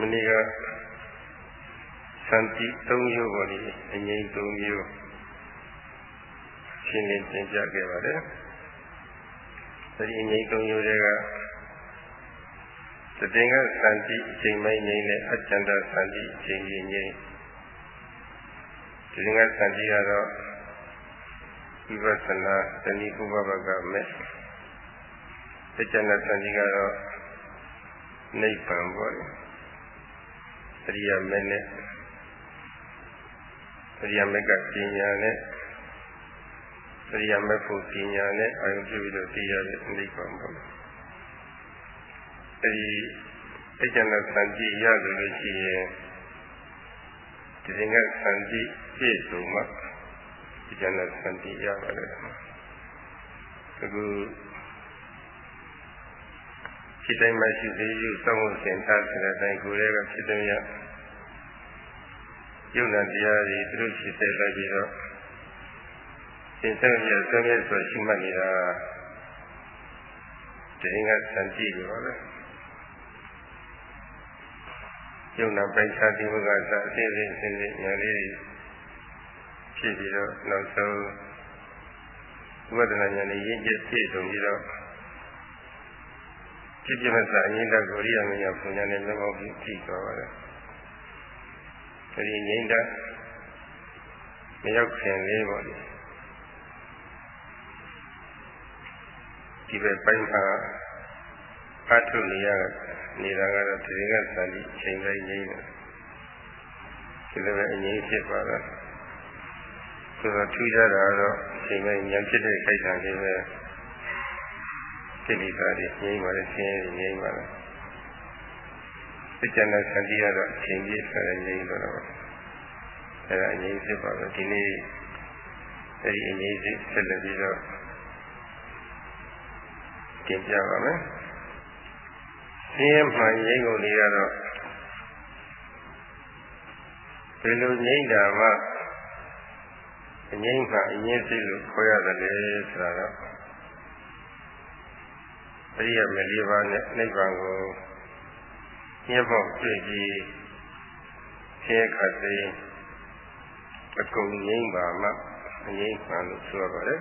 မနေ့ကသံတိ၃မျိုးပေါ်နေအငြိမ်၃မျိုးရှင်းလင်းသင်ပြခဲ့ပါတယ်။အဲဒီအငြိမ်၃မျိုးတွေကတတင်ကသံတိအချိန်မိုင်းငြိမ်နဲ့အကျန္တသံတိအချိန်ကြီးငြိမ်တတင်ကသံတိကတော့ဝိပဿနာတဏှိကုဘဘကမဲ့အကျန္တသံတိကတော့နိဗ္ဗာန်ပေါ့လေ အရိယာမဲနဲ့အရိယာမက်ကပညာနဲ့အရိယာမက်ဖို့ပညာနဲ့အာရုံပြုပြီးတော့သိရတဲ့နိဗ္ဗာန်ပေါ့အဲဒီအကျဉ်းနဲ့စံကြည့်ရလို့ရှိရင်ဒီရင်ကစံကြည့်ပြည့်စုံမှအကျဉ်းနဲ့စံကြည့်ရပါလေအခု ဖြစ်တိုင်းမှရှိသေးယူစောင့်ဖို့စင်ထားတဲ့အတိုင်းကိုယ်ရဲ့ကဖြစ်တဲ့ယုံနာတရားတွေသူတို့ဖြစ်တဲ့လိုက်ပြီးတော့သင်ဆက်ရဆွေးနွေးဆိုရှိမှတ်နေတာတရင်ကစံကြည့်ရောလေယုံနာပိုင်ခြားတိမကသာအသေးစိတ်အသေးစိတ်ညာလေးဖြစ်ပြီးတော့နောက်ဆုံးဝိပဿနာဉာဏ်နဲ့ရင့်ကျက်ပြည့်စုံပြီးတော့ ဖြစ်ပြမဲ့စာအရင်တကိုရိယာမညာပုံညာနဲ့မျက်မှောက်ပြီးကြည့်သွားပါတယ်အဲဒီငိမ့်တာမရောက်ခင်လေးပေါ့လေဒီပဲပိုင်းမှာအထုနေရနေတာကတော့ဒီကသံဒီချိန်တိုင်းငိမ့်တယ်ဒီလိုပဲအငြိမ့်ဖြစ်ပါတော့ဆိုတော့ထူးခြားတာကတော့ချိန်တိုင်းဉာဏ်ဖြစ်တဲ့ခိုက်တာလေးပဲ စိတ္တိသာတွေငြိမ့်ပါလေဆင်းရဲငြိမ့်ပါလားစိတ်ကြံတဲ့ဆန္ဒီကတော့အချိန်ကြီးဆိုရင်ငြိမ့်တော့တော့အဲဒါအငြိမ့်ဖြစ်ပါပဲဒီနေ့အဲဒီအငြိမ့်စိဆက်လက်ပြီးတော့ကျင့်ကြပါမယ်ဆင်းရဲမှန်ငြိမ့်ကုန်နေရတော့ဘယ်လိုငြိမ့်တာမှအငြိမ့်မှအငြိမ့်စိလို့ခေါ်ရတယ်ဆိုတာတော့ အရိယမလေးပါးနဲ့နိဗ္ဗာန်ကိုညှက်ပေါက်တွေ့ပြီးဆင်းရဲခတ်သိအကုန်ငြိမ့်ပါမှအငြိမ့်မှလို့ဆိုရပါတယ်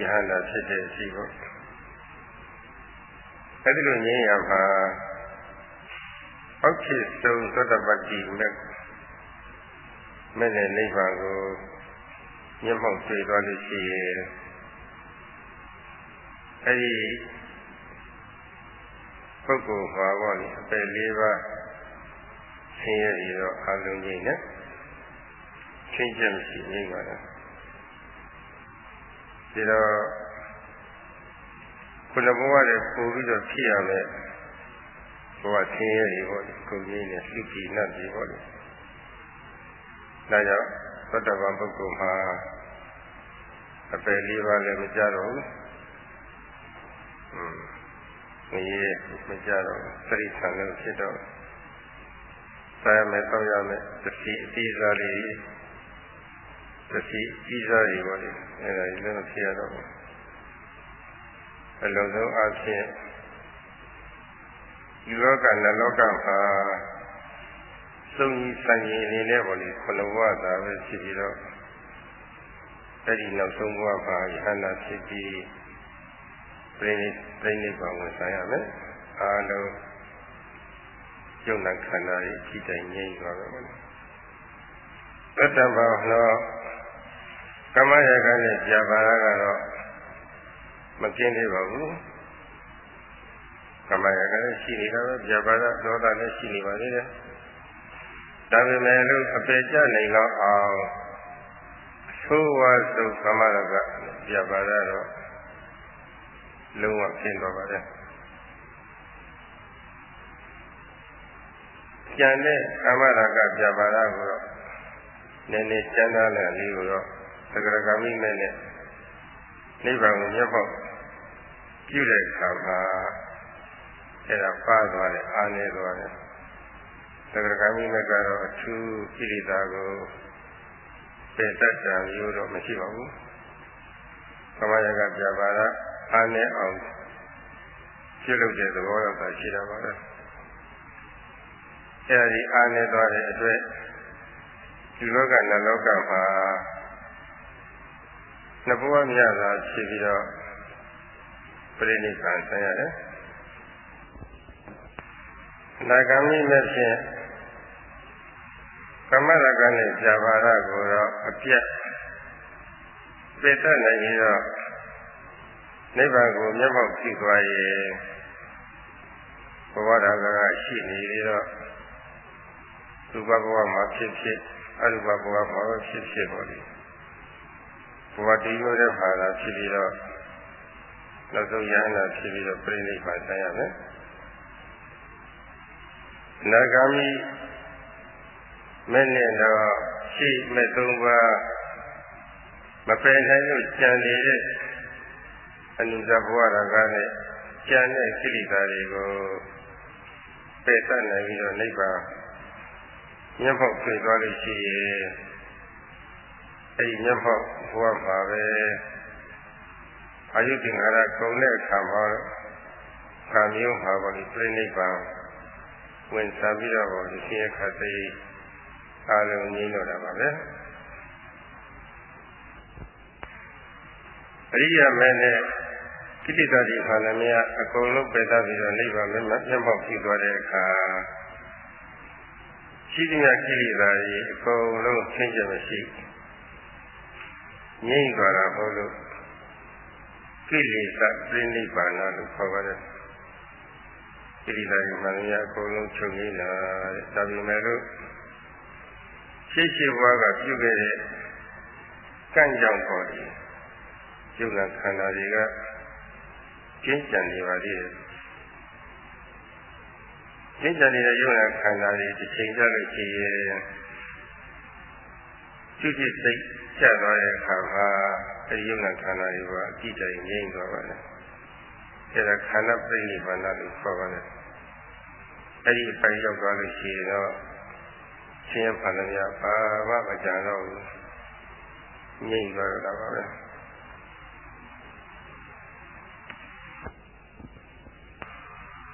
ယဟန္တာဖြစ်တဲ့အရှိပေါ့အဲဒီလိုငြိမ့်ရမှာအောက်ဖြစ်ဆုံးသတ္တပတ္တိမဲ့မဲ့တဲ့နိဗ္ဗာန်ကိုမျက်မှောက်တွေ့သွားလို့ရှိရင် အဲဒီပုဂ္ဂိုလ်မှာပေါ့လေအပယ်လေးပါးဆင်းရဲပြီးတော့အလုံးကြီးနဲ့ချင်းချက်မရှိနေပါလားဒီတော့ခုနဘဝနဲ့ပို့ပြီးတော့ဖြစ်ရမယ်ဘဝဆင်းရဲတွေပေါ့လေကိုကြီးနဲ့လူကြီးနတ်ကြီးပေါ့လေဒါကြောင့်သတ္တဗံပုဂ္ဂိုလ်မှာအပယ်လေးပါးလည်းမကြတော့ဘူး ငရေမကြတော့သတိဆံလို့ဖြစ်တော့စားရမယ်တောက်ရမယ်သတိအတိစားလေးသတိကြီးစားတွေပေါ့လေအဲ့ဒါကြီးလည်းဖြစ်ရတော့ဘူးအလုံးစုံအဖြစ်ဒီလောကနလောကမှာစုံကြီးစံကြီးအနေနဲ့ပေါ့လေခလဝတာပဲဖြစ်ပြီးတော့အဲ့ဒီနောက်ဆုံးဘဝမှာယဟနာဖြစ်ပြီး ပြိပြိနိဗ္ဗာန်ဝင်ဆိုင်ရမယ်အားလုံးယုံနာခန္ဓာရဲ့ကြည်တိုင်ငြိမ်းသွားပါမယ်တတ္တဘာလောကမ္မရကနဲ့ကြာပါရကတော့မကင်းသေးပါဘူးကမ္မရကလည်းရှိနေတာပဲကြာပါရဒေါသလည်းရှိနေပါသေးတယ်ဒါပေမဲ့လို့အပေကြနိုင်တော့အောင်သိုးဝါစုကမ္မရကကြာပါရတော့ လုံးဝဖြစ်သွားပါတယ်ကျန်တဲ့ကာမရာဂပြပါရကိုတော့နည်းနည်းကျမ်းသာတဲ့လေးကိုတော့သကရဂမိမဲ့နဲ့နိဗ္ဗာန်ကိုမျက်ပေါက်ပြုတဲ့အခါမှာအဲ့ဒါပါသွားတယ်အာနေသွားတယ်သကရဂမိမဲ့ကတော့အထူးကိရိတာကိုပယ်တတ်တာမျိုးတော့မရှိပါဘူးကမ္မယကပြပါရ အားနဲ့အောင်ပြုလုပ်တဲ့သဘောတော့သာရှိတာပါပဲအဲဒီအားနေသွားတဲ့အတွက်ဒီလောကနတ်လောကမှာနှစ်ဘဝမြတ်သာဖြစ်ပြီးတော့ပြိဋိဘံဆံရတယ်နာဂမိမဲ့ဖြင့်ကမ္မရကနဲ့ဇာဘာရကိုတော့အပြတ်ပေတတ်နိုင်ပြီးတော့ နိဗ္ဗာန်ကိုမျက်မှောက်ကြည့်သွားရင်ဘဝဓာကကရှိနေပြီးတော့ရူပဘဝမှာဖြစ်ဖြစ်အရူပဘဝမှာဖြစ်ဖြစ်ပေါ်လေဘဝတည်ရတဲ့ဘာသာဖြစ်ပြီးတော့နောက်ဆုံးယန္တာဖြစ်ပြီးတော့ပြိဋိဘံဆံရမယ်နာဂာမိမဲ့နဲ့တော့ရှိမဲ့သုံးပါးမပယ်နိုင်လို့ကြံနေတဲ့ အနုဇဘဝရကနဲ့ကြံတဲ့ကိလေသာတွေကိုပယ်တတ်နိုင်ပြီးတော့နိဗ္ဗာန်မျက်မှောက်ပြေသွားလို့ရှိရင်အဲဒီမျက်မှောက်ဘဝမှာပဲအာယုတင်္ဂါရကုန်တဲ့အခါမှာခံမျိုးမှာပါလိပြိဋိဘံဝင်စားပြီးတော့ဒီရှင်ခတ်သိအားလုံးငြိမ်းတော့တာပါပဲအရိယာမဲနဲ့ ကိဋ္တာတိခန္ဓာများအကုန်လုံးပယ်သပြီးတော့နိဗ္ဗာန်မျက်မှောက်ဖြစ်သွားတဲ့အခါရှိသမျှကိလေသာတွေအကုန်လုံးဆင်းရဲမရှိငြိမ့်သွားတာဟုတ်လို့ကိလေသာပြိဋိဘာနာလို့ခေါ်ပါတယ်ကိလေသာတွေမှန်များအကုန်လုံးချုပ်ငြိမ့်လာတဲ့ဒါပေမဲ့လို့ရှိရှိဘွားကပြုခဲ့တဲ့ကံကြောင့်ပေါ်တယ်ယုံနာခန္ဓာတွေက ကျဉ်းကြံနေပါသေးတယ်ကျဉ်းကြံနေတဲ့ယုံနာခန္ဓာတွေတစ်ချိန်ကြလို့ရှိရင်ကျုပ်จิตစိတ်ကျသွားတဲ့အခါမှာအဲဒီယုံနာခန္ဓာတွေကအကြည့်တိုင်ငြိမ့်သွားပါတယ်အဲဒါခန္ဓာပြိဋိဘာနာလို့ခေါ်ပါတယ်အဲဒီအပိုင်းရောက်သွားလို့ရှိရင်တော့ဆင်းရဲပါဏမြဘာမှမကြံတော့ဘူးငြိမ့်သွားတော့တာပါ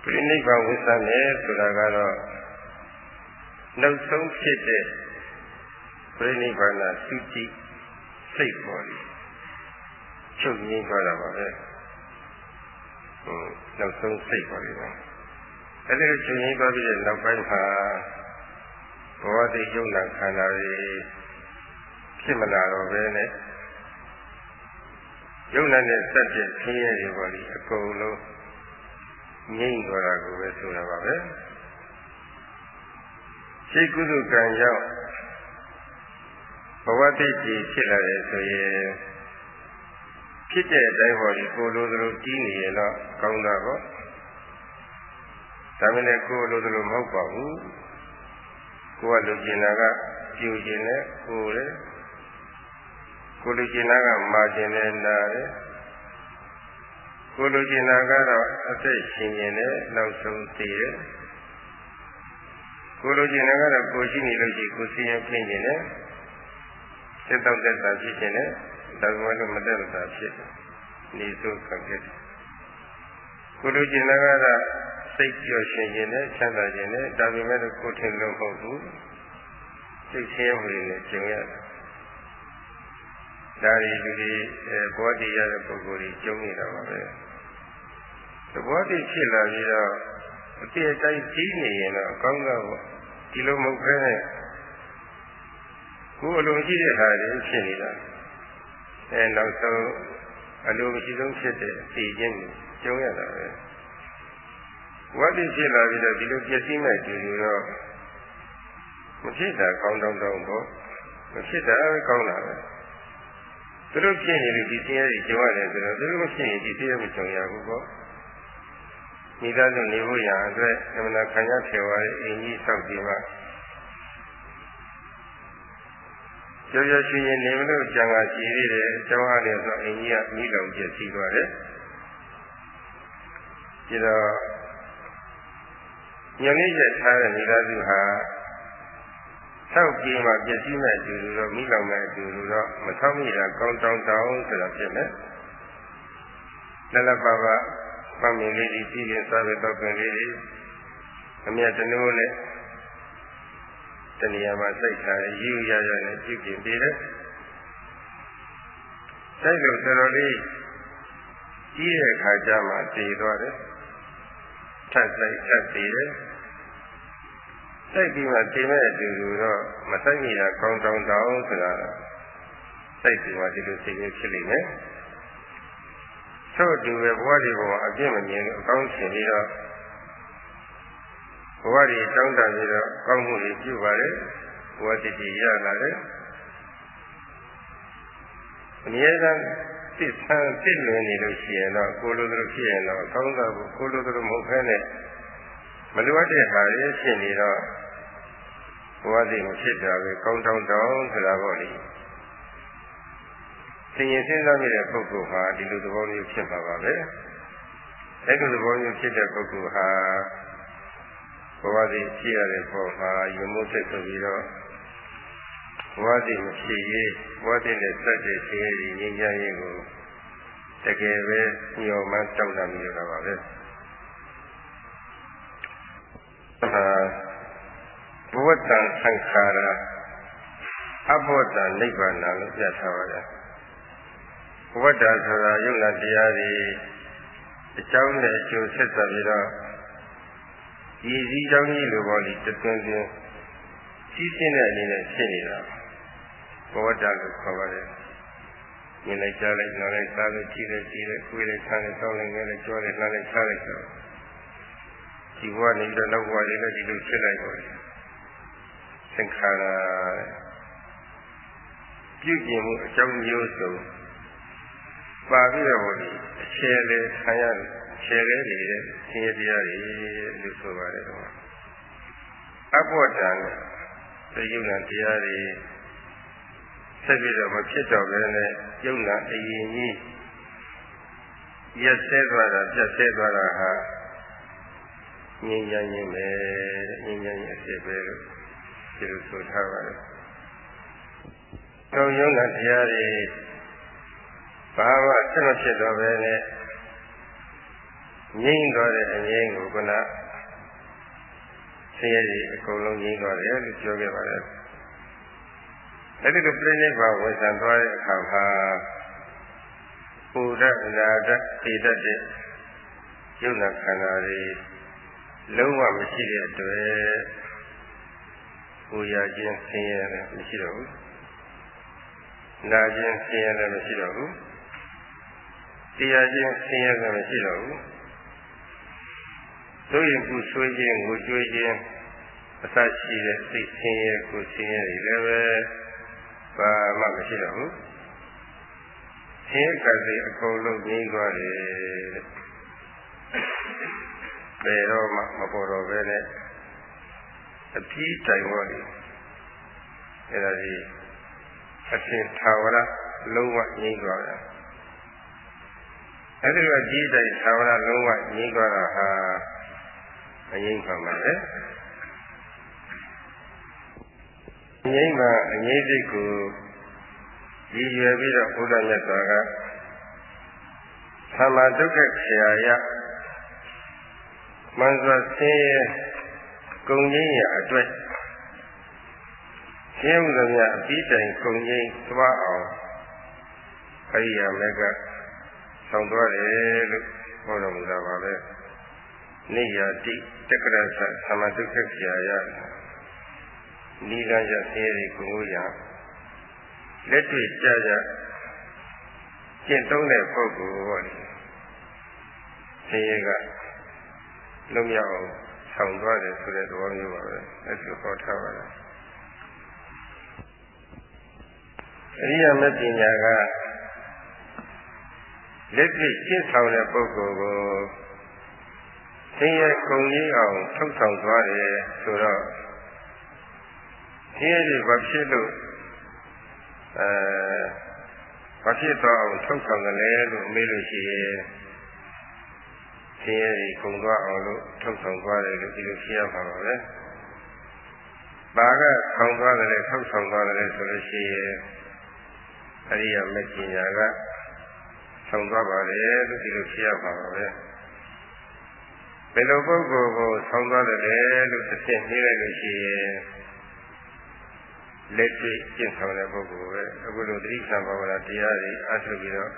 ပဲပြိဋိဘဝိသနဲ့ဆိုတာကတော့နောက်ဆုံးဖြစ်တဲ့ပြိဋိဘာနာသုတိစိတ်ပေါ်လေချုပ်ငြိမ်းသွားတာပါပဲဟိုနောက်ဆုံးစိတ်ပေါ်လေပါအဲ့ဒီချုပ်ငြိမ်းသွားပြီးတဲ့နောက်ပိုင်းမှာဘောဓိယုံနာခန္ဓာတွေဖြစ်မလာတော့ပဲနဲ့ယုံနာနဲ့စက်တဲ့ဆင်းရဲတွေပေါ်လေအကုန်လုံး ငြိမ့်သွားတာကိုပဲဆိုတာပါပဲရှိကုသကံကြောင့်ဘဝတိတ်ကြီးဖြစ်လာတယ်ဆိုရင်ဖြစ်တဲ့အတိုင်းဟောဒီကိုလိုသလိုကြီးနေရင်တော့ကောင်းတာပေါ့ဒါပေမဲ့ကိုလိုသလိုမဟုတ်ပါဘူးကိုကလူကျင်တာကပြူကျင်တယ်ကိုလေကိုလူကျင်တာကမာကျင်တယ်နာတယ် ကိုလိုချင်တာကတော့အသက်ရှင်ရင်လည်းနောက်ဆုံးသိတယ်ကိုလိုချင်တာကတော့ကိုရှိနေလို့ရှိကိုစီရင်ဖြစ်နေတယ်သက်တော့သက်သာဖြစ်နေတယ်ဒါပေမဲ့မသက်သာဖြစ်နေစိုးခံခဲ့တယ်ကိုလိုချင်တာကတော့စိတ်ပြောရှင်ခြင်းနဲ့ချမ်းသာခြင်းနဲ့ဒါပေမဲ့ကိုထင်လို့မဟုတ်ဘူးစိတ်ချင်းဝင်နေကျင်ရတယ်ဒါရီလူတွေဘောဓိရတဲ့ပုဂ္ဂိုလ်ကြီးကျုံနေတာပါပဲ သဘောတည်ဖြစ်လာပြီးတော့အပြည့်အတိုင်းကြီးနေရင်တော့အကောင်းဆုံးပေါ့ဒီလိုမဟုတ်ဘဲနဲ့ကိုယ်အလိုရှိတဲ့ဟာတွေဖြစ်နေတာအဲနောက်ဆုံးအလိုမရှိဆုံးဖြစ်တဲ့သိခြင်းကိုကျုံရတာပဲဝတ္တိဖြစ်လာပြီးတော့ဒီလိုပြည့်စည်မဲ့ကြည့်လို့တော့မဖြစ်တာကောင်းတောင်းတောင်းပေါ့မဖြစ်တာကောင်းတာပဲသူတို့ဖြစ်နေလို့ဒီတရားတွေကြုံရတယ်ဆိုတော့သူတို့မဖြစ်ရင်ဒီတရားမကြုံရဘူးပေါ့ မိသားစုနေဖို့ရအတွက်အမှန်ခံရထေဝါရဲ့အင်ကြီးဆောက်ပြီးမှကျော်ကျော်ရှင်ရင်နေမလို့ကြံကရှိသေးတယ်အကြောင်းအားဖြင့်ဆိုအင်ကြီးကမိလောင်ပြည့်စည်သွားတယ်ဒီတော့ညနေရက်ထားတဲ့မိသားစုဟာဆောက်ကြည့်မှပြည့်စည်မဲ့အတူတူတော့မိလောင်မဲ့အတူတူတော့မဆောက်မိတာကောင်းတောင်းတောင်းဆိုတာဖြစ်မယ်လလပပ ပန်းမင်လေးကြီးပြီးရင်စားပဲတော့ပင်လေးကြီးအမြတ်တနိုးနဲ့တဏှာမှာစိတ်ထားယူရရနဲ့ပြုပြင်ပေးတယ်စိတ်လို့တော်တော်လေးကြီးတဲ့ခါကျမှတည်သွားတယ်ထပ်ဆိုင်ထပ်တည်တယ်စိတ်ပြီးမှတည်မဲ့အတူတူတော့မဆိုင်မိတာကောင်းတောင်းတောင်းဆိုတာစိတ်ပြီးမှဒီလိုစိတ်မျိုးဖြစ်လိမ့်မယ် ထို့အတူပဲဘဝဒီဘဝအပြည့်မမြင်အကောင်းရှင်ပြီးတော့ဘဝဒီတောင်းတပြီးတော့ကောင်းမှုတွေပြုပါလေဘဝတည်တည်ရလာတယ်အမြဲတမ်းသိဆန်းသိလွင်နေလို့ရှိရင်တော့ကိုလိုလိုဖြစ်ရင်တော့ကောင်းတာကိုကိုလိုလိုမဟုတ်ဘဲနဲ့မလိုအပ်တဲ့ဟာတွေဖြစ်နေတော့ဘဝတည်မဖြစ်တာပဲကောင်းတောင်းတောင်းဆိုတာပေါ့လေ သင်ရင်စဉ်းစားမိတဲ့ပုဂ္ဂိုလ်ဟာဒီလိုသဘောမျိုးဖြစ်မှာပါပဲအဲ့ဒီသဘောမျိုးဖြစ်တဲ့ပုဂ္ဂိုလ်ဟာဘဝတည်ဖြစ်ရတဲ့ပုံမှာယုံမှုစိတ်ဆိုပြီးတော့ဘဝတည်မဖြစ်ရေးဘဝတည်နဲ့စက်တဲ့ခြင်းရည်ငြိမ်းချမ်းရေးကိုတကယ်ပဲညော်မှတောက်လာမိရတာပါပဲအာဘဝတ္တံသံခါရအဘောတ္တနိဗ္ဗာန်လို့ပြထားပါတယ် ဝတ္တဆိုတာယုံနာတရားတွေအကြောင်းနဲ့အကျိုးဆက်ဆက်ပြီးတော့ရည်စည်းကြောင်းကြီးလိုပေါ်ပြီးတသွင်းသွင်းကြီးစင်းတဲ့အနေနဲ့ဖြစ်နေတာဘဝတ္တလို့ခေါ်ပါတယ်မြင်လိုက်ကြားလိုက်နားလိုက်စားလိုက်ကြည့်လိုက်ကြည့်လိုက်ကိုယ်လိုက်ဆန်းလိုက်တောင်းလိုက်ငဲလိုက်ကြွားလိုက်နှားလိုက်ချလိုက်ဆိုဒီဘဝနေတော့နောက်ဘဝလေးလည်းဒီလိုဖြစ်လိုက်ပါလေသင်္ခါရပြုကျင်မှုအကြောင်းမျိုးစုံ ပါပြီးတော့ဒီအခြေလေခံရခြေလေးနေတဲ့ဆင်းရဲတရားတွေလို့ဆိုပါတယ်တော့အဘောတန်သိယုံနာတရားတွေဆက်ပြီးတော့မဖြစ်တော့ဘဲနဲ့ယုံနာအရင်ကြီးရက်ဆဲသွားတာပြတ်ဆဲသွားတာဟာငြိမ်းချမ်းခြင်းပဲငြိမ်းချမ်းခြင်းအဖြစ်ပဲလို့ဒီလိုဆိုထားပါတယ်။တောင်းယုံနာတရားတွေ ဘာမှဆက်မဖြစ်တော့ပဲနဲ့ငြိမ့်သွားတဲ့အငြိမ်းကိုကနဆင်းရဲတွေအကုန်လုံးငြိမ့်သွားတယ်လို့ပြောခဲ့ပါတယ်။အဲဒီလိုပြိဋိဘဝန်ဆံသွားတဲ့အခါမှာပူဒအနာဒသိတတ်တဲ့ယုံနာခန္ဓာတွေလုံးဝမရှိတဲ့အတွက်ပူရခြင်းဆင်းရဲလည်းမရှိတော့ဘူး။နာခြင်းဆင်းရဲလည်းမရှိတော့ဘူး။ တရားခြင်းဆင်းရဲလည်းမရှိတော့ဘူး။တို့ရင်ပူဆွေးခြင်းငိုကြွေးခြင်းအစရှိတဲ့စိတ်ဆင်းရဲကိုဆင်းရဲတွေလည်းပဲဘာမှမရှိတော့ဘူးဆင်းရဲကစိတ်အကုန်လုံးငြိမ်းသွားတယ်ဘယ်တော့မှမပေါ်တော့ပဲနဲ့အပြီးတိုင်ဟောတယ်အဲ့ဒါကြီးအရှင်သာဝရလုံးဝငြိမ်းသွားတယ် အဲ့ဒီကကြီးတိုင်သာဝရလုံးဝငြိမ်းသွားတာဟာအငိမ့်ပါမှာလေအငိမ့်မှာအငိမ့်စိတ်ကိုရည်ရွယ်ပြီးတော့ဘုရားမြတ်စွာကသမ္မာဒုက္ခခရာယမန်စွာဆင်းရဲကုံငင်းရအတွက်ရှင်းဥဒ္ဒမြအပြီးတိုင်ကုံငင်းသွားအောင်အရိယာမေက ဆောင်သွားတယ်လို့ဟောတော်မူတာပါပဲ။နေယာတိတက္ကရသသမတုခက္ခရာယနိလယဆင်းရဲကိုရလက်တွေ့ကြကြကျင့်သုံးတဲ့ပုဂ္ဂိုလ်ဟောတယ်ဆင်းရဲကလုံးရအောင်ဆောင်သွားတယ်ဆိုတဲ့သဘောမျိုးပါပဲအဲ့ဒီဟောထားပါလားအရိယာမပညာက လက်တွေ့ကျင့်ဆောင်တဲ့ပုဂ္ဂိုလ်ကိုဆင်းရဲကုန်ကြီးအောင်ထုတ်ဆောင်သွားတယ်ဆိုတော့ဆင်းရဲတွေဘာဖြစ်လို့အဲဘာဖြစ်တော့အောင်ထုတ်ဆောင်ကြလဲလို့မေးလို့ရှိရင်ဆင်းရဲတွေကုန်သွားအောင်လို့ထုတ်ဆောင်သွားတယ်လို့ဒီလိုဖြေရမှာပါပဲ။ဘာကဆောင်သွားတယ်ထုတ်ဆောင်သွားတယ်ဆိုလို့ရှိရင်အရိယာမဉ္ဇဏ်က ဆောင်သွားပါတယ်လို့ဒီလိုဖြေရမှာပါပဲ။ဘယ်လိုပုဂ္ဂိုလ်ကိုဆောင်းသွားတယ်လို့တစ်ချက်နှိမ့်လိုက်လို့ရှိရင်လက်တွေ့ကျင့်ဆောင်တဲ့ပုဂ္ဂိုလ်ပဲအခုလိုသတိဆံဘာဝနာတရားတွေအားထုတ်ပြီးတော့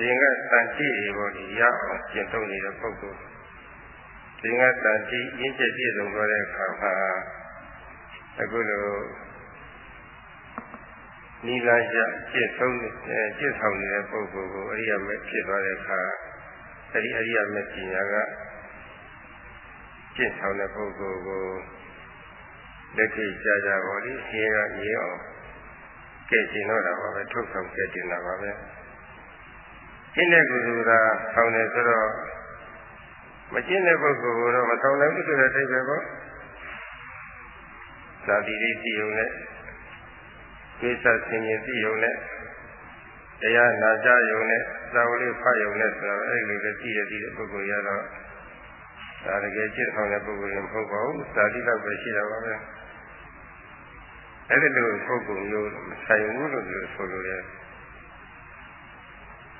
တည်ငါတန်တိတွေပေါ်ဒီရအောင်ကျင့်သုံးနေတဲ့ပုဂ္ဂိုလ်တည်ငါတန်တိရင်းချက်ပြည့်စုံသွားတဲ့အခါမှာအခုလို နိလန်းရကျင့်ဆုံးကျင့်ဆောင်နေတဲ့ပုဂ္ဂိုလ်ကိုအရိယာမေဖြစ်သွားတဲ့အခါအဲဒီအရိယာမေပညာကကျင့်ဆောင်တဲ့ပုဂ္ဂိုလ်ကိုလက်ထိကြကြပါလိဆင်းရဲမြေအောင်ကဲ့ကျင်တော့တာပါပဲထုတ်ဆောင်ကဲ့ကျင်တာပါပဲကျင့်တဲ့ကုသိုလ်ကဆောင်တယ်ဆိုတော့မကျင့်တဲ့ပုဂ္ဂိုလ်ကတော့မဆောင်နိုင်ဘူးဆိုတဲ့အဓိပ္ပာယ်ပေါ့ဇာတိတိတိယုံနဲ့ ကိစ္စဆင်ရင်တိယုံနဲ့တရားနာကြယုံနဲ့သာဝလိဖတ်ယုံနဲ့ဆိုတော့အဲ့လိုပဲသိရသိတဲ့ပုဂ္ဂိုလ်ရတော့ဒါတကယ်ကျင့်ဆောင်တဲ့ပုဂ္ဂိုလ်ရင်မဟုတ်ပါဘူးဇာတိတော့ပဲရှိတာပါပဲအဲ့ဒီလိုပုဂ္ဂိုလ်မျိုးမဆိုင်ဘူးလို့ပြောဆိုလိုတယ်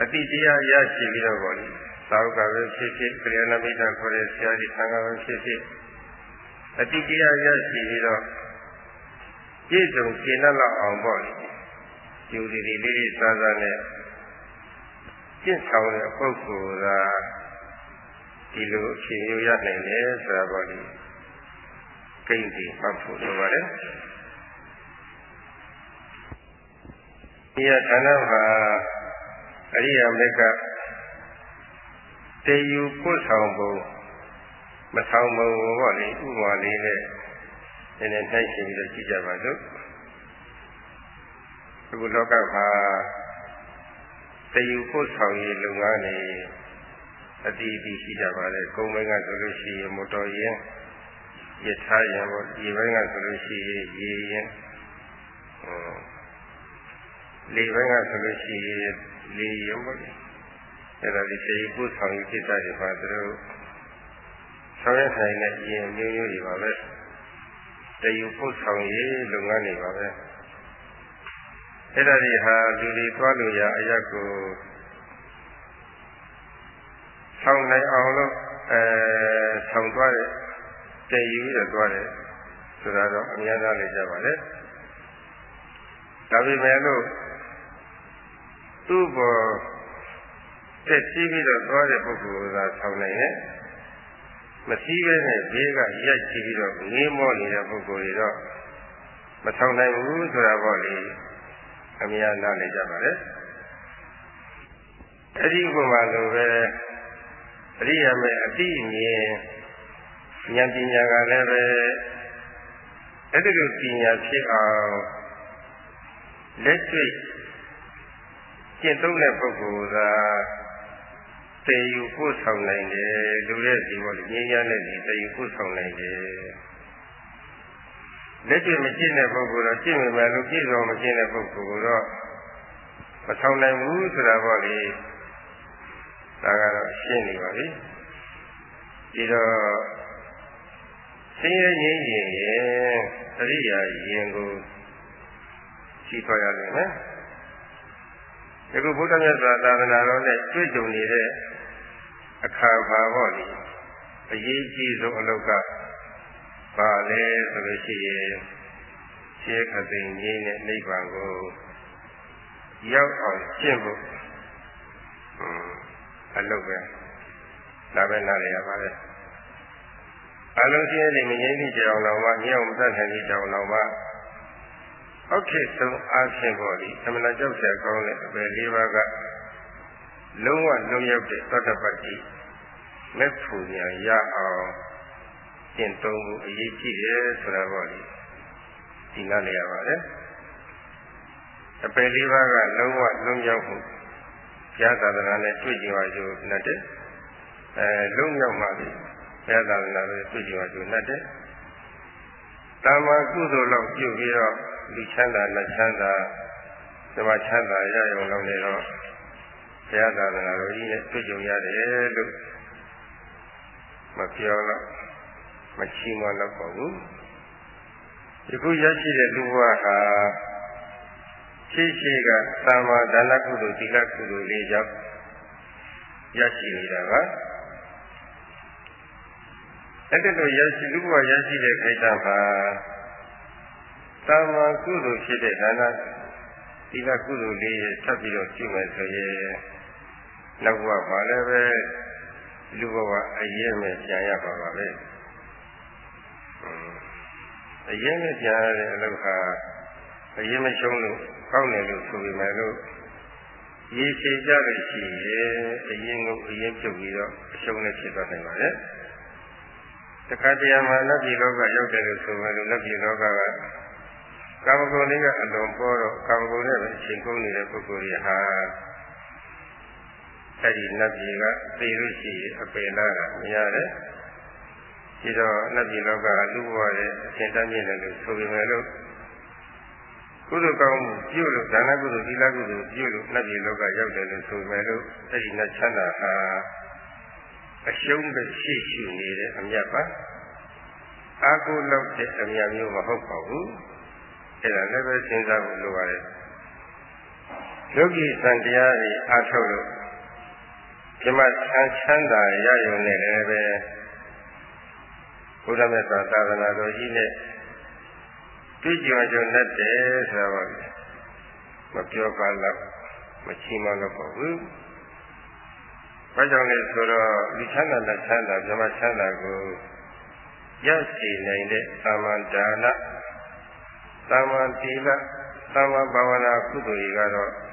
အတိတရားရရှိပြီးတော့ဗောလေသာဝကပဲဖြစ်ဖြစ်ကလျာဏမိတ်တာခေါ်တဲ့ဆရာကြီးသံဃာပဲဖြစ်ဖြစ်အတိတရားရရှိပြီးတော့ ပြည့်စုံရှင်းတတ်လောက်အောင်ပေါ့လေကျူဒီဒီလေးလေးစားစားနဲ့ကျင့်ဆောင်တဲ့ပုဂ္ဂိုလ်ကဒီလိုအရှင်ယူရနိုင်တယ်ဆိုတာပေါ့လေကိန်းစီပတ်ဖို့လိုပါတယ်ဒီရဌာနမှာအရိယာမေကတေယူပို့ဆောင်ပုံမဆောင်ပုံပေါ့လေဥပမာလေးနဲ့ နည်းနည်းတိုက်ရှင်ပြီးတော့ကြည့်ကြပါစို့အခုလောကမှာတေယူပို့ဆောင်ရေးလုပ်ငန်းတွေအတီးအတီးရှိကြပါတယ်ကုန်းဘက်ကဆိုလို့ရှိရင်မော်တော်ယာဉ်ယထာယာဉ်ပေါ့ဒီဘက်ကဆိုလို့ရှိရင်ရေယာဉ်လေဘက်ကဆိုလို့ရှိရင်လေယာဉ်ပေါ့အဲ့ဒါဒီတေယူပို့ဆောင်ရေးကိစ္စတွေမှာသူတို့ဆောင်ရွက်နိုင်တဲ့ယာဉ်မျိုးမျိုးတွေပါပဲ တယူပို့ဆောင်ရေးလုပ်ငန်းတွေပါပဲအဲ့ဒါတွေဟာလူတွေသွားလို့ရအရက်ကိုဆောင်နိုင်အောင်လို့အဲဆောင်သွားတဲ့တည်ယူရသွားတယ်ဆိုတာတော့အများသားလေးကြပါလေဒါပေမဲ့လို့သူ့ဘောတက်စီးပြီးတော့သွားတဲ့ပုဂ္ဂိုလ်ကဆောင်နိုင်တယ် မစည်းပဲနဲ့ဘေးကရိုက်ကြည့်ပြီးတော့ငေးမောနေတဲ့ပုဂ္ဂိုလ်တွေတော့မဆောင်နိုင်ဘူးဆိုတာပေါ့လေအများနားလည်ကြပါလေအဲ့ဒီဥပမာလိုပဲအရိယာမေအတိအမြင်ဉာဏ်ပညာကလည်းပဲအဲ့ဒီလိုပညာဖြစ်အောင်လက်တွေ့ကျင့်သုံးတဲ့ပုဂ္ဂိုလ်က တည်ယူပို့ဆောင်နိုင်တယ်လူရဲ့ဒီဘောငြင်းရတဲ့ဒီတည်ယူပို့ဆောင်နိုင်တယ်လက်တွေ့မကျင့်တဲ့ပုဂ္ဂိုလ်တော့ကျင့်မိမယ်လို့ပြည့်စုံမကျင့်တဲ့ပုဂ္ဂိုလ်တော့မဆောင်နိုင်ဘူးဆိုတာပေါ့လေဒါကတော့ရှင်းနေပါပြီဒီတော့ဆင်းရဲငြိမ်းရင်အရိယာရင်ကိုရှိသွားရလိမ့်မယ်ဒီခုဘုရားမြတ်စွာသာသနာတော်နဲ့တွေ့ကြုံနေတဲ့ အခါပါပေါ့လေအရေးကြီးဆုံးအလုပ်ကပါလဲဆိုလို့ရှိရင်ရှင်းခသိငြိမ်းတဲ့နိဗ္ဗာန်ကိုရောက်အောင်ရှင်းဖို့အလုပ်ပဲဒါပဲနားလည်ရပါလေအလုံးရှင်းနေမငြိမ်းသည့်ကြောင်တော်မှာမြောက်မသက်ဆိုင်သည့်ကြောင်တော်မှာအောက်ခေတ်ဆုံးအားဖြင့်ပေါ့လေသမဏကြောက်ဆက်ကောင်းတဲ့အပယ်လေးပါးကလုံးဝလုံးရောက်တဲ့သတ္တပတ္တိ လက်ဖူညာရအောင်ကျင့်သုံးဖို့အရေးကြီးတယ်ဆိုတာပေါ့လေဒီနားလည်ရပါတယ်အပယ်လေးပါးကလုံးဝလုံးရောက်မှုဘုရားသာသနာနဲ့တွေ့ကြပါကြုံနဲ့တဲ့အဲလုံးရောက်မှပြီဘုရားသာသနာနဲ့တွေ့ကြပါကြုံနဲ့တဲ့တာမကုသိုလ်လောက်ပြုပြီးတော့ဒီချမ်းသာနဲ့ချမ်းသာဒီမှာချမ်းသာရရုံလောက်နေတော့ဘုရားသာသနာတော်ကြီးနဲ့တွေ့ကြုံရတယ်လို့ မပြောတော့မချီးမွမ်းတော့ပါဘူးဒီခုရရှိတဲ့လူဘဝဟာရှိရှိကသာမဒါနကုသိုလ်သီလကုသိုလ်လေးကြောင့်ရရှိနေတာပါအဲ့ဒီလိုရရှိလူဘဝရရှိတဲ့ခိတ္တမှာတာမန်ကုသိုလ်ဖြစ်တဲ့ဒါနသီလကုသိုလ်လေးထပ်ပြီးတော့ပြုမယ်ဆိုရင်နောက်ဘဝမှာလည်းပဲ လူဘဝအရေးမဲ့ပြန်ရပါပါပဲအရေးမဲ့ပြန်ရတဲ့အလုပ်ဟာအရေးမရှုံးလို့ကောင်းတယ်လို့ဆိုပေမဲ့လို့ရေရှည်ကြလို့ရှိရင်အရင်ကအရင်ပြုတ်ပြီးတော့အရှုံးနဲ့ဖြစ်သွားနိုင်ပါလေတခါတရံမှာလက်ပြည်လောကရောက်တယ်လို့ဆိုမှလို့လက်ပြည်လောကကကာမဂုဏ်လေးကအလွန်ပေါ်တော့ကာမဂုဏ်နဲ့ပဲအချိန်ကုန်နေတဲ့ပုဂ္ဂိုလ်တွေဟာ အဲ့ဒီလက်ပြည်ကသိလို့ရှိရင်အပယ်လာတာမရတယ်ဒီတော့လက်ပြည်လောကကလူ့ဘဝရဲ့အရှင်တန်းမြင့်တယ်လို့ဆိုပေမဲ့လို့ကုသိုလ်ကောင်းမှုပြုလို့ဒါနကုသိုလ်သီလကုသိုလ်ပြုလို့လက်ပြည်လောကရောက်တယ်လို့ဆိုပေမဲ့လို့အဲ့ဒီနဲ့ချမ်းသာဟာအရှုံးပဲရှိရှိနေတဲ့အမြတ်ပါအာကုလောက်တဲ့အမြတ်မျိုးမဟုတ်ပါဘူးအဲ့ဒါလည်းပဲစဉ်းစားဖို့လိုပါတယ်ယောဂီစံတရားတွေအားထုတ်လို့ ဒီမှာချမ်းချမ်းသာရရုံနဲ့လည်းပဲဘုရားမြတ်စွာသာသနာတော်ကြီးနဲ့တွေ့ကြုံကြုံနဲ့တယ်ဆိုတော့မပြောပါတော့မချီးမလို့ပါဘူးဘာကြောင့်လဲဆိုတော့ဒီချမ်းသာတဲ့ချမ်းသာမြမချမ်းသာကိုရရှိနိုင်တဲ့သာမန်ဒါနသာမန်တိလသာမန်ဘာဝနာကုသိုလ်တွေကတော့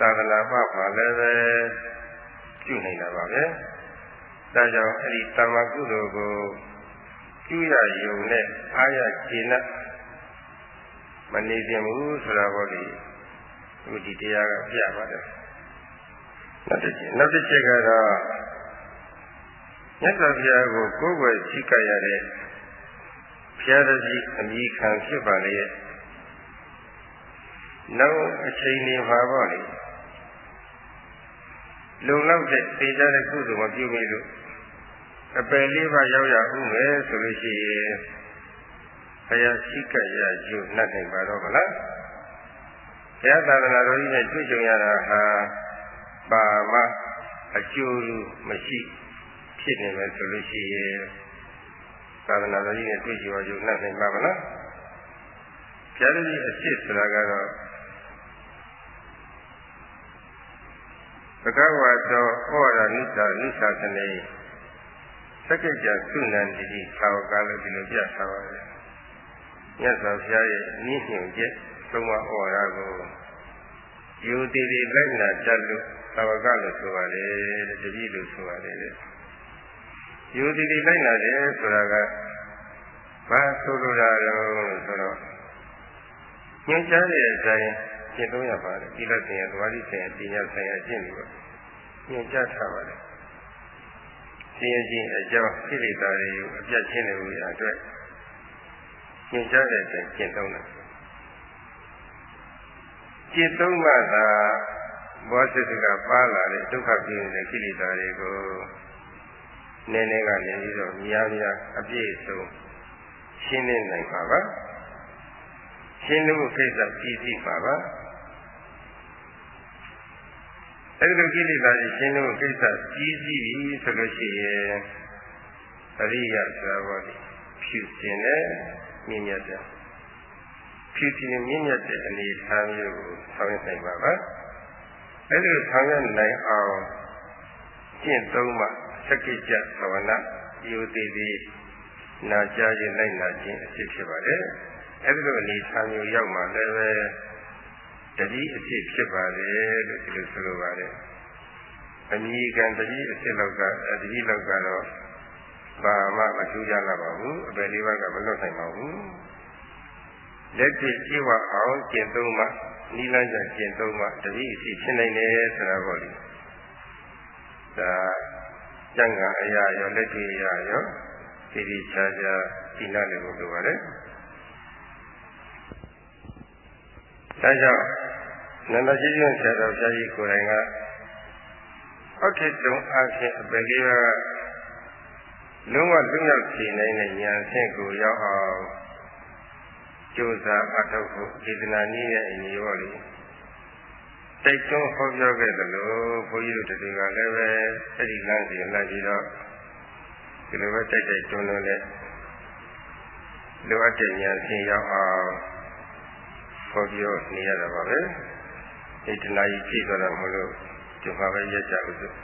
သာသနာ့ဘာမှလည်းပဲပြုနိုင်တာပါပဲဒါကြောင့်အဲ့ဒီသာမန်ကုသိုလ်ကိုပြုရယုံနဲ့အားရခြေနဲ့မနေပြင်ဘူးဆိုတာပေါ့လေဒီဒီတရားကပြပါတယ်နောက်တစ်ချက်နောက်တစ်ချက်ကတော့မြတ်စွာဘုရားကိုကိုယ်ွယ်ရှိကြရတဲ့ဘုရားတကြီးအမိခံဖြစ်ပါလေရဲ့နောက်အချိန်တွေမှာပေါ့လေ လုံလောက်တဲ့သိကြတဲ့ကုသိုလ်မပြုမိလို့အပယ်လေးပါးရောက်ရဥမယ်ဆိုလို့ရှိရင်ဘုရားရှိကရယူနှတ်နိုင်ပါတော့မလားဘုရားသာသနာတော်ကြီးနဲ့တွေ့ကြုံရတာဟာပါမအကျိုးမရှိဖြစ်နေမယ်ဆိုလို့ရှိရင်သာသနာတော်ကြီးနဲ့တွေ့ကြုံရယူနှတ်နိုင်ပါမလားဘုရားကြီးအစ်စ်ဆိုတာကတော့ ဘဂဝါတော်ဩရဏိတာနိသသနေသက္ကိကြသုဏန္တိသာဝကလို့ဒီလိုပြထားပါတယ်မြတ်စွာဘုရားရဲ့နိညွန်ချက်သုံးပါးဩဝါဒကိုယူတည်တည်လိုက်နာကြလို့သာဝကလို့ဆိုပါတယ်တတိလို့ဆိုပါတယ်ယူတည်တည်လိုက်နာတယ်ဆိုတာကဘာဆိုလိုတာလဲဆိုတော့ညွှန်ကြားတဲ့အတိုင်း ကျင့်သုံးရပါတယ်ဒီလက်ဆိုင်ရာသဝါရိဆိုင်ရာပညာဆိုင်ရာကျင့်ပြီးတော့ညွှန်ကြားထားပါတယ်ဆင်းရဲခြင်းအကြောင်းကိလေသာတွေကိုအပြတ်ချင်းလို့ရအတွက်ညွှန်ကြားတဲ့အတိုင်းကျင့်သုံးတယ်ကျင့်သုံးမှသာဘောစိတ်ကပါလာတဲ့ဒုက္ခပြင်းတဲ့ကိလေသာတွေကိုနည်းနည်းကနေပြီးတော့များများအပြည့်စုံရှင်းလင်းနိုင်ပါပါရှင်းလို့ကိစ္စပြည်စည်းပါပါ အဲဒီလိုကိလေသာတွေရှင်းလို့ကိစ္စကြီးကြီးပြီဆိုလို့ရှိရင်အရိယဆိုတာဘောလေဖြူစင်တဲ့မြင့်မြတ်တဲ့ဖြူစင်မြင့်မြတ်တဲ့အနေအထားမျိုးကိုဆောင်ရွက်နိုင်ပါပါအဲဒီလိုဆောင်ရွက်နိုင်အောင်ကျင့်သုံးမှစက္ကိကြသဝနာယုတိတိနာကြားခြင်းလိုက်နာခြင်းအဖြစ်ဖြစ်ပါတယ်အဲဒီလိုအနေအထားမျိုးရောက်မှလည်းပဲ တတိအဖြစ်ဖြစ်ပါတယ်လို့ဒီလိုဆိုလိုပါတယ်အမိကံတတိအဖြစ်လောက်ကတတိလောက်ကတော့ဘာမှမထူးကြလာပါဘူးအပယ်လေးပါးကမလွတ်နိုင်ပါဘူးလက်တွေ့ကြည့်ဝအောင်ကျင့်သုံးမှနိလန်းကြကျင့်သုံးမှတတိအဖြစ်ဖြစ်နိုင်တယ်ဆိုတာပေါ့လေဒါကျန်ကအရာရောလက်တွေ့အရာရောဒီဒီချာချာဒီနာလေးကိုလိုပါတယ် ဒါကြောင့်နန္ဒရှိရှင်ဆရာတော်ဆရာကြီးကိုယ်တိုင်ကအောက်ထစ်တုံအားဖြင့်အပယ်လေးပါးလုံးဝလွတ်မြောက်စေနိုင်တဲ့ဉာဏ်ဆင့်ကိုရောက်အောင်ကြိုးစားအထောက်ဖို့ဒေသနာနည်းရဲ့အညီရောလေတိုက်တွန်းဟောပြောခဲ့သလိုဘုန်းကြီးတို့တတိကလည်းပဲအဲ့ဒီလမ်းစီလိုက်ပြီးတော့ဒီလိုပဲတိုက်တိုက်တွန်းတွန်းနဲ့လိုအပ်တဲ့ဉာဏ်ဆင်းရောက်အောင် ခေါ်ပြောနေရတာပါပဲဒီတဏှာကြီးကြည့်သွားတာမလို့ဒီမှာပဲရက်ကြလို့